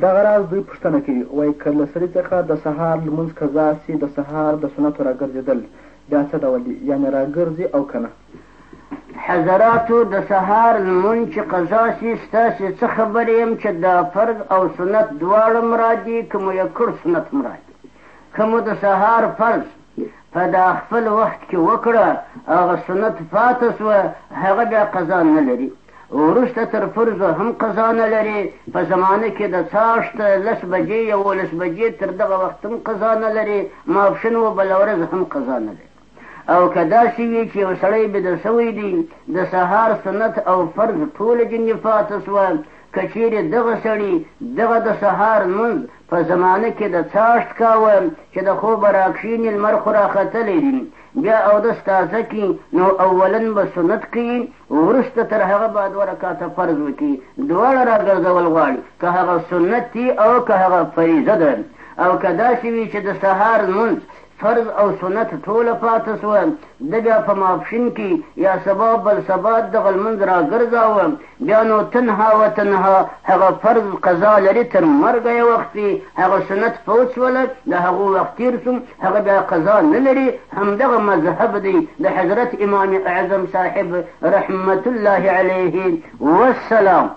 دغه راز دوی پوښتنه کوي، وايي که له سري څخه د سهار لمونځ قضا سي د سهار د سنتو راګرځېدل بيا څه ډول دي، يعنې راګرځي او که نه؟ حضراتو د سهار لمونځ چې قضا سي ستاسي څه خبره يم چې دا فرض او سنت دواړه مراد دي که مو يې کړ سنت مراد دي که مو د سهار فرض په دا خپل وخت کې وکړه هغه سنت پاته سوه هغه بيا قضا نه لري. وروسته تر فرضو هم قضا نه لري، په زمانه کې د څاښت لس بجې، یوولس بجې، تر دغه وخت هم قضا نه لري، ماپښن و بله ورځ هم قضا نه لري. او که داسې وي چې یو سړی بیده شوی دی، د سهار سنت او فرض ټوله جنې پاتې شوه، که چېرې دغه سړي دغه د سهار لمونځ په زمانه کې د څاښت کاوه چې د خوبه راکښیني لمر خو راختلی وي بیا اودس تازه کړي نو اولا به سنت کوي وروسته تر هغه به دوه رکاته فرض وکړي دواړه راګرځول غواړي که هغه سنت دي او که هغه فریضه ده او که داسې وي چې د سهار لمونځ فرض او سنت ټوله پاته سوه ده بیا په ماپښین کي یا سبا بل سبا دغه لمونځ راګرځاوه بیا نو تنها و تنها هغه فرض قضا لري تر مرګه یې وخت وي هغه سنت فوت سوله د هغو وخت تیر سو هغه بیا قضا نه لري همدغه مذهب دی د حضرت امام اعظم صاحب رحمت الله علیه والسلام